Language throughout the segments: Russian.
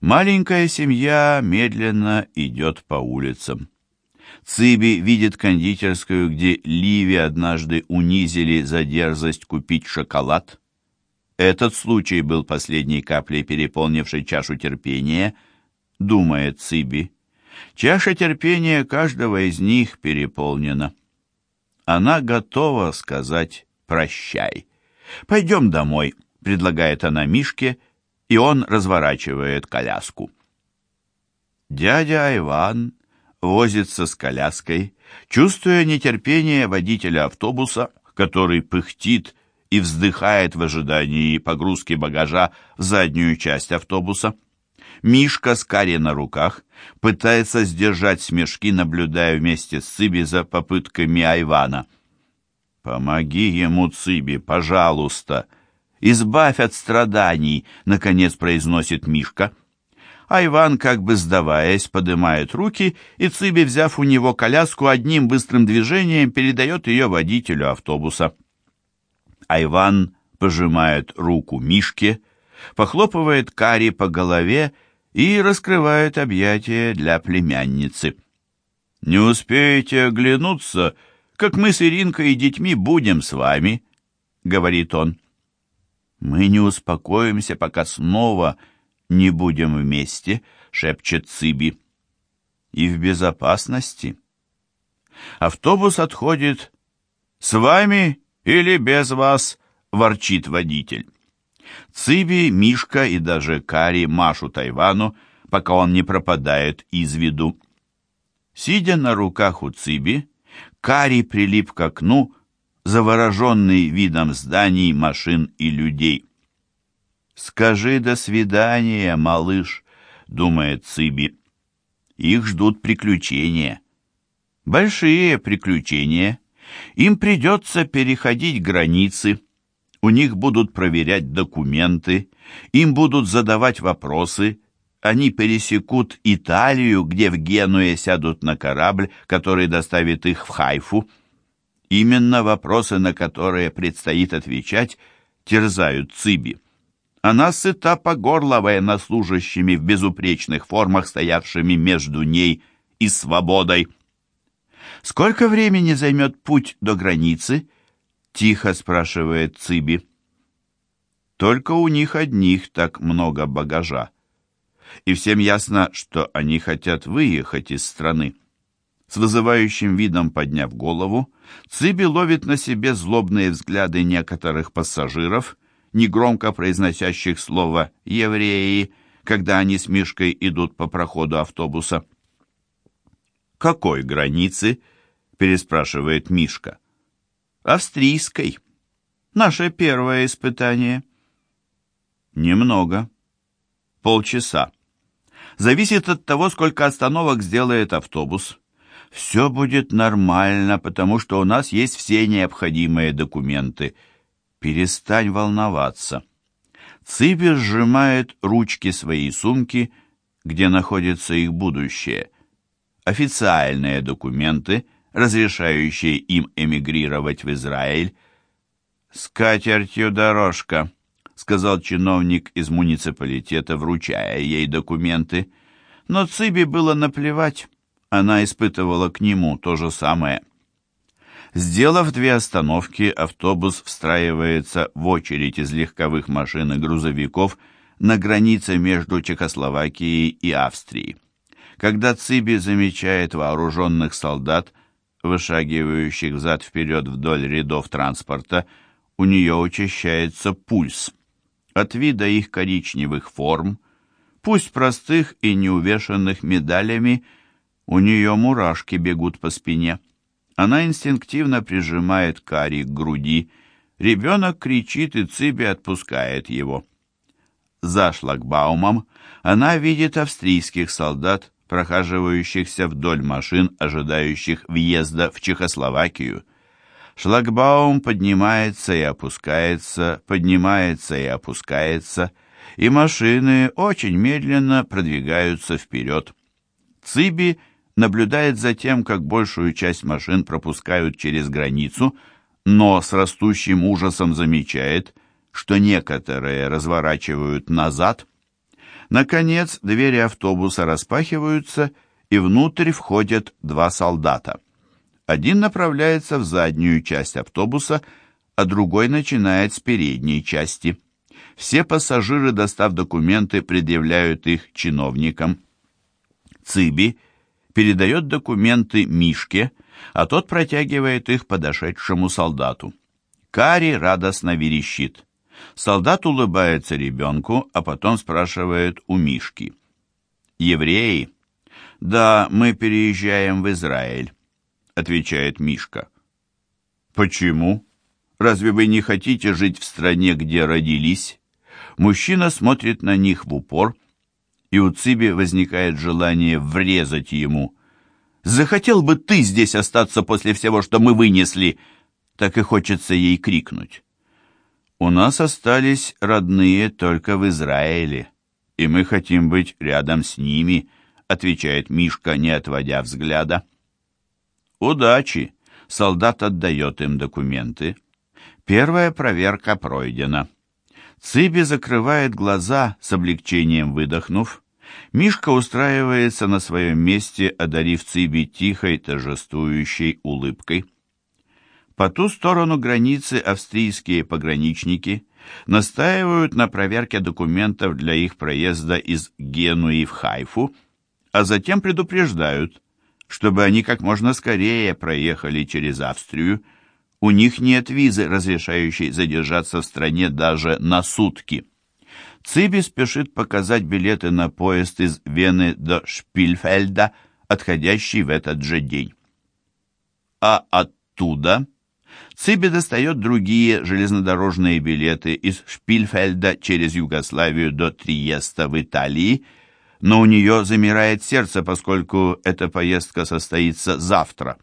Маленькая семья медленно идет по улицам. Циби видит кондитерскую, где Ливи однажды унизили за дерзость купить шоколад. Этот случай был последней каплей, переполнившей чашу терпения, думает Циби. Чаша терпения каждого из них переполнена. Она готова сказать «прощай». «Пойдем домой», — предлагает она Мишке, и он разворачивает коляску. Дядя Айван возится с коляской, чувствуя нетерпение водителя автобуса, который пыхтит и вздыхает в ожидании погрузки багажа в заднюю часть автобуса. Мишка с Кари на руках пытается сдержать смешки, наблюдая вместе с Циби за попытками Айвана. «Помоги ему, Циби, пожалуйста! Избавь от страданий!» — наконец произносит Мишка. Айван, как бы сдаваясь, поднимает руки, и Циби, взяв у него коляску, одним быстрым движением передает ее водителю автобуса. Айван пожимает руку Мишке, похлопывает Кари по голове и раскрывает объятия для племянницы. «Не успеете оглянуться, как мы с Иринкой и детьми будем с вами», — говорит он. «Мы не успокоимся, пока снова не будем вместе», — шепчет Циби. «И в безопасности». Автобус отходит. «С вами или без вас?» — ворчит водитель. Циби, Мишка и даже Кари машут Тайвану, пока он не пропадает из виду. Сидя на руках у Циби, Кари прилип к окну, завороженный видом зданий, машин и людей. «Скажи «до свидания, малыш», — думает Циби. Их ждут приключения. Большие приключения. Им придется переходить границы. У них будут проверять документы. Им будут задавать вопросы. Они пересекут Италию, где в Генуе сядут на корабль, который доставит их в Хайфу. Именно вопросы, на которые предстоит отвечать, терзают Циби. Она сыта по горло военнослужащими в безупречных формах, стоявшими между ней и свободой. «Сколько времени займет путь до границы?» — тихо спрашивает Циби. «Только у них одних так много багажа. И всем ясно, что они хотят выехать из страны». С вызывающим видом подняв голову, Циби ловит на себе злобные взгляды некоторых пассажиров, негромко произносящих слово «евреи», когда они с Мишкой идут по проходу автобуса. «Какой границы?» — переспрашивает Мишка. «Австрийской. Наше первое испытание». «Немного. Полчаса. Зависит от того, сколько остановок сделает автобус. Все будет нормально, потому что у нас есть все необходимые документы. Перестань волноваться». Циби сжимает ручки своей сумки, где находится их будущее. Официальные документы, разрешающие им эмигрировать в Израиль. «С катертью дорожка», — сказал чиновник из муниципалитета, вручая ей документы. Но Циби было наплевать. Она испытывала к нему то же самое. Сделав две остановки, автобус встраивается в очередь из легковых машин и грузовиков на границе между Чехословакией и Австрией. Когда Циби замечает вооруженных солдат, вышагивающих взад-вперед вдоль рядов транспорта, у нее учащается пульс. От вида их коричневых форм, пусть простых и неувешанных медалями, у нее мурашки бегут по спине. Она инстинктивно прижимает Кари к груди. Ребенок кричит, и Циби отпускает его. За шлагбаумом она видит австрийских солдат, прохаживающихся вдоль машин, ожидающих въезда в Чехословакию. Шлагбаум поднимается и опускается, поднимается и опускается, и машины очень медленно продвигаются вперед. Циби наблюдает за тем, как большую часть машин пропускают через границу, но с растущим ужасом замечает, что некоторые разворачивают назад – Наконец, двери автобуса распахиваются, и внутрь входят два солдата. Один направляется в заднюю часть автобуса, а другой начинает с передней части. Все пассажиры, достав документы, предъявляют их чиновникам. Циби передает документы Мишке, а тот протягивает их подошедшему солдату. Кари радостно верещит. Солдат улыбается ребенку, а потом спрашивает у Мишки. «Евреи?» «Да, мы переезжаем в Израиль», — отвечает Мишка. «Почему? Разве вы не хотите жить в стране, где родились?» Мужчина смотрит на них в упор, и у Циби возникает желание врезать ему. «Захотел бы ты здесь остаться после всего, что мы вынесли!» Так и хочется ей крикнуть. «У нас остались родные только в Израиле, и мы хотим быть рядом с ними», отвечает Мишка, не отводя взгляда. «Удачи!» Солдат отдает им документы. Первая проверка пройдена. Циби закрывает глаза, с облегчением выдохнув. Мишка устраивается на своем месте, одарив Циби тихой, торжествующей улыбкой. По ту сторону границы австрийские пограничники настаивают на проверке документов для их проезда из Генуи в Хайфу, а затем предупреждают, чтобы они как можно скорее проехали через Австрию, у них нет визы, разрешающей задержаться в стране даже на сутки. Циби спешит показать билеты на поезд из Вены до Шпильфельда, отходящий в этот же день. А оттуда Циби достает другие железнодорожные билеты из Шпильфельда через Югославию до Триеста в Италии, но у нее замирает сердце, поскольку эта поездка состоится завтра.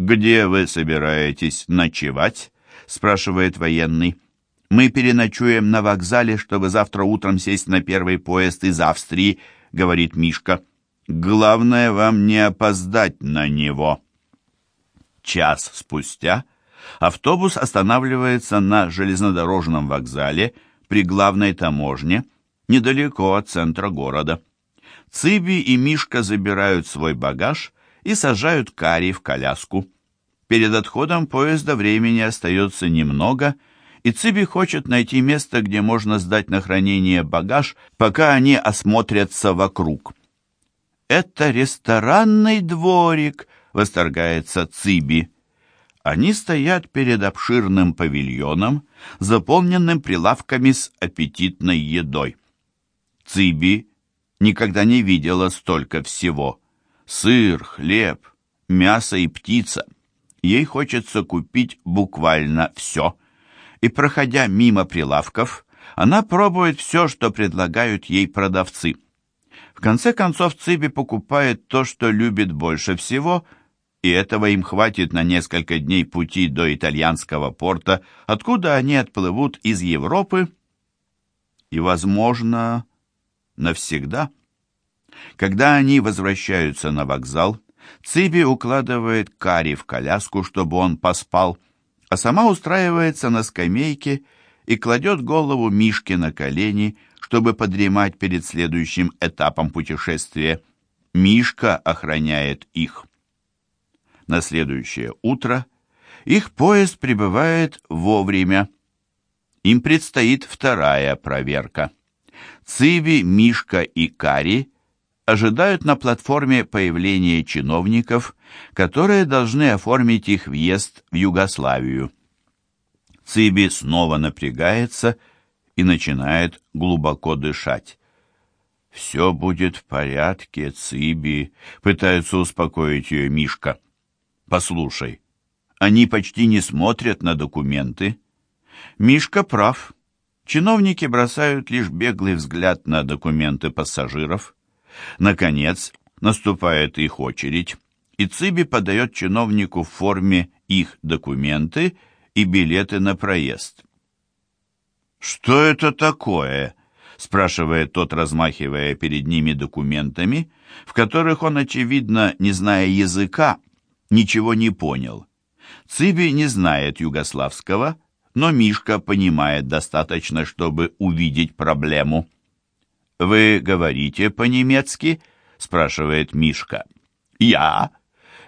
«Где вы собираетесь ночевать?» — спрашивает военный. «Мы переночуем на вокзале, чтобы завтра утром сесть на первый поезд из Австрии», — говорит Мишка. «Главное вам не опоздать на него». Час спустя автобус останавливается на железнодорожном вокзале при главной таможне, недалеко от центра города. Циби и Мишка забирают свой багаж и сажают Кари в коляску. Перед отходом поезда времени остается немного, и Циби хочет найти место, где можно сдать на хранение багаж, пока они осмотрятся вокруг. «Это ресторанный дворик», — восторгается Циби. Они стоят перед обширным павильоном, заполненным прилавками с аппетитной едой. Циби никогда не видела столько всего. Сыр, хлеб, мясо и птица. Ей хочется купить буквально все. И, проходя мимо прилавков, она пробует все, что предлагают ей продавцы. В конце концов, Циби покупает то, что любит больше всего, и этого им хватит на несколько дней пути до итальянского порта, откуда они отплывут из Европы и, возможно, навсегда. Когда они возвращаются на вокзал, Циби укладывает Кари в коляску, чтобы он поспал, а сама устраивается на скамейке и кладет голову Мишке на колени, чтобы подремать перед следующим этапом путешествия. Мишка охраняет их. На следующее утро их поезд прибывает вовремя. Им предстоит вторая проверка. Циби, Мишка и Кари ожидают на платформе появления чиновников, которые должны оформить их въезд в Югославию. Циби снова напрягается и начинает глубоко дышать. «Все будет в порядке, Циби», — пытается успокоить ее Мишка. «Послушай, они почти не смотрят на документы». Мишка прав. Чиновники бросают лишь беглый взгляд на документы пассажиров. Наконец, наступает их очередь, и Циби подает чиновнику в форме их документы и билеты на проезд. «Что это такое?» — спрашивает тот, размахивая перед ними документами, в которых он, очевидно, не зная языка, ничего не понял. Циби не знает югославского, но Мишка понимает достаточно, чтобы увидеть проблему. «Вы говорите по-немецки?» — спрашивает Мишка. «Я».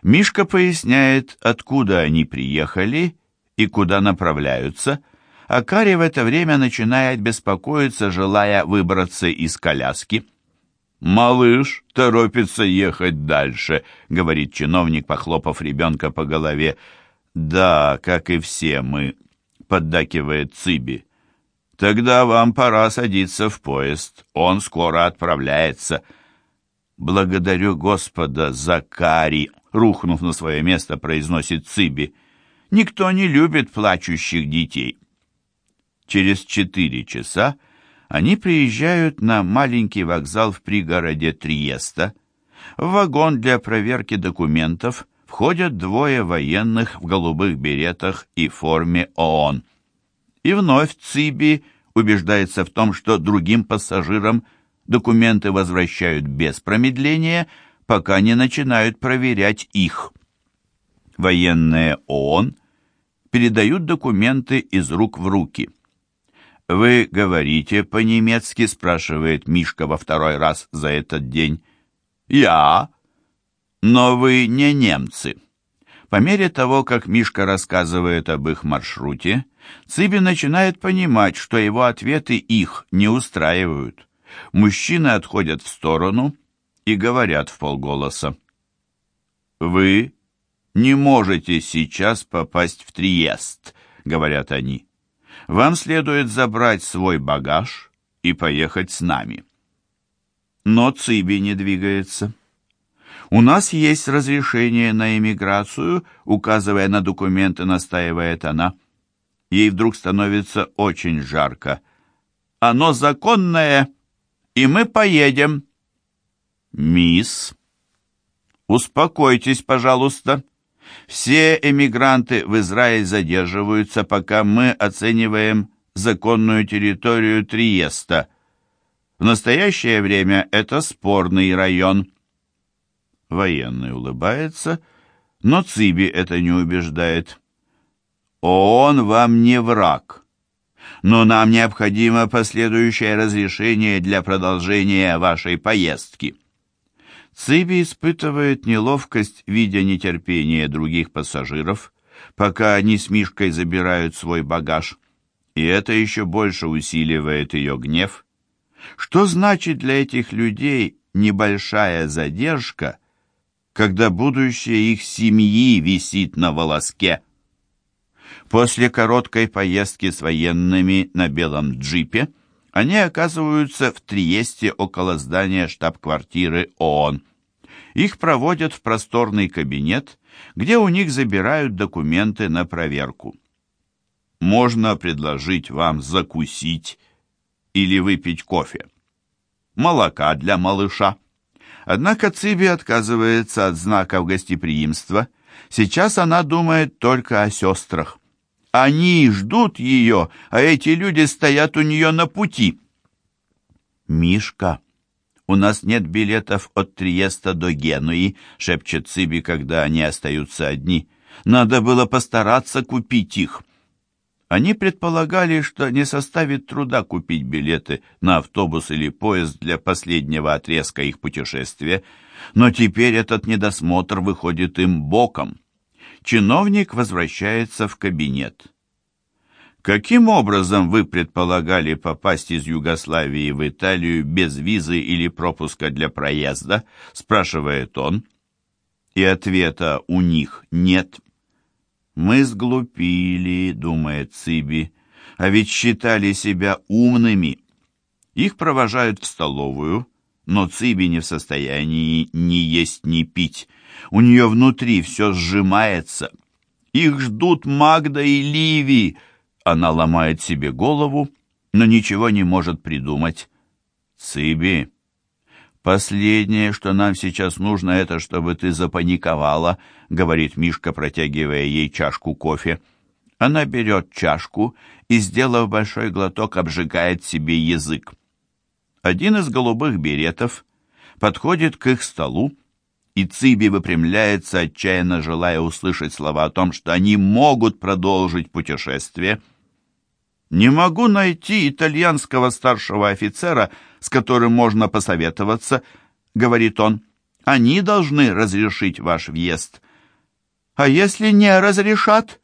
Мишка поясняет, откуда они приехали и куда направляются, а Кари в это время начинает беспокоиться, желая выбраться из коляски. «Малыш торопится ехать дальше», — говорит чиновник, похлопав ребенка по голове. «Да, как и все мы», — поддакивает Циби. «Тогда вам пора садиться в поезд. Он скоро отправляется». «Благодарю Господа за Кари», — рухнув на свое место, произносит Циби. «Никто не любит плачущих детей». Через четыре часа они приезжают на маленький вокзал в пригороде Триеста. В вагон для проверки документов входят двое военных в голубых беретах и форме ООН. И вновь Циби убеждается в том, что другим пассажирам документы возвращают без промедления, пока не начинают проверять их. Военные ООН передают документы из рук в руки. «Вы говорите по-немецки?» — спрашивает Мишка во второй раз за этот день. «Я? Но вы не немцы». По мере того, как Мишка рассказывает об их маршруте, Циби начинает понимать, что его ответы их не устраивают. Мужчины отходят в сторону и говорят в полголоса. «Вы не можете сейчас попасть в Триест», — говорят они вам следует забрать свой багаж и поехать с нами. Но Циби не двигается. У нас есть разрешение на эмиграцию, указывая на документы, настаивает она. Ей вдруг становится очень жарко. Оно законное, и мы поедем. Мисс, успокойтесь, пожалуйста. Все эмигранты в Израиль задерживаются, пока мы оцениваем законную территорию Триеста. В настоящее время это спорный район. Военный улыбается, но Циби это не убеждает. Он вам не враг, но нам необходимо последующее разрешение для продолжения вашей поездки. Циби испытывает неловкость, видя нетерпение других пассажиров, пока они с Мишкой забирают свой багаж. И это еще больше усиливает ее гнев. Что значит для этих людей небольшая задержка, когда будущее их семьи висит на волоске? После короткой поездки с военными на белом джипе они оказываются в Триесте около здания штаб-квартиры ООН. Их проводят в просторный кабинет, где у них забирают документы на проверку. Можно предложить вам закусить или выпить кофе. Молока для малыша. Однако Циби отказывается от знаков гостеприимства. Сейчас она думает только о сестрах. Они ждут ее, а эти люди стоят у нее на пути. «Мишка, у нас нет билетов от Триеста до Генуи», — шепчет Циби, когда они остаются одни. «Надо было постараться купить их». Они предполагали, что не составит труда купить билеты на автобус или поезд для последнего отрезка их путешествия, но теперь этот недосмотр выходит им боком чиновник возвращается в кабинет. Каким образом вы предполагали попасть из Югославии в Италию без визы или пропуска для проезда? спрашивает он. И ответа у них нет. Мы сглупили, думает Циби, а ведь считали себя умными. Их провожают в столовую, но Циби не в состоянии ни есть, ни пить. У нее внутри все сжимается. Их ждут Магда и Ливи. Она ломает себе голову, но ничего не может придумать. Циби, последнее, что нам сейчас нужно, это чтобы ты запаниковала, говорит Мишка, протягивая ей чашку кофе. Она берет чашку и, сделав большой глоток, обжигает себе язык. Один из голубых беретов подходит к их столу, и Циби выпрямляется, отчаянно желая услышать слова о том, что они могут продолжить путешествие. Не могу найти итальянского старшего офицера, с которым можно посоветоваться, говорит он. Они должны разрешить ваш въезд. А если не разрешат?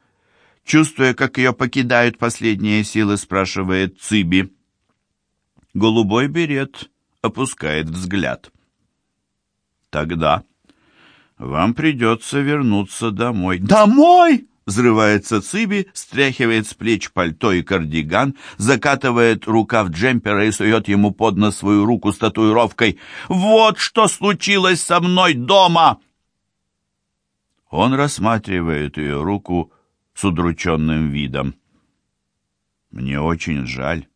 Чувствуя, как ее покидают последние силы, спрашивает Циби. Голубой берет опускает взгляд. Тогда вам придется вернуться домой. Домой! Взрывается Циби, стряхивает с плеч пальто и кардиган, закатывает рукав джемпера и сует ему под нос свою руку с татуировкой. «Вот что случилось со мной дома!» Он рассматривает ее руку с удрученным видом. «Мне очень жаль».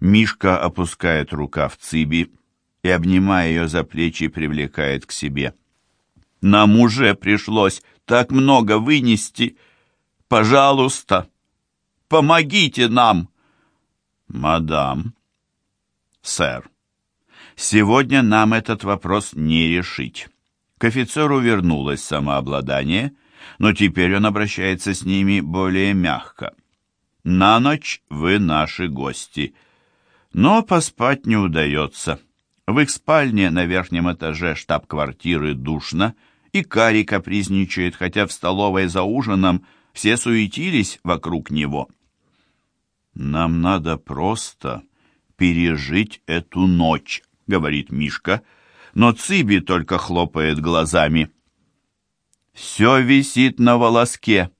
Мишка опускает рукав Циби и, обнимая ее за плечи, привлекает к себе. «Нам уже пришлось так много вынести. Пожалуйста, помогите нам!» «Мадам!» «Сэр, сегодня нам этот вопрос не решить». К офицеру вернулось самообладание, но теперь он обращается с ними более мягко. «На ночь вы наши гости, но поспать не удается». В их спальне на верхнем этаже штаб-квартиры душно, и Кари капризничает, хотя в столовой за ужином все суетились вокруг него. «Нам надо просто пережить эту ночь», — говорит Мишка, но Циби только хлопает глазами. «Все висит на волоске.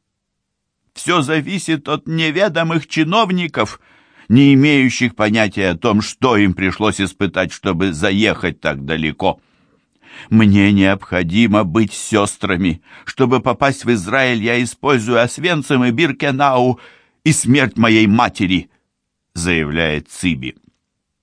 Все зависит от неведомых чиновников», не имеющих понятия о том, что им пришлось испытать, чтобы заехать так далеко. Мне необходимо быть сестрами. Чтобы попасть в Израиль, я использую Освенцим и Биркенау и смерть моей матери, заявляет Циби.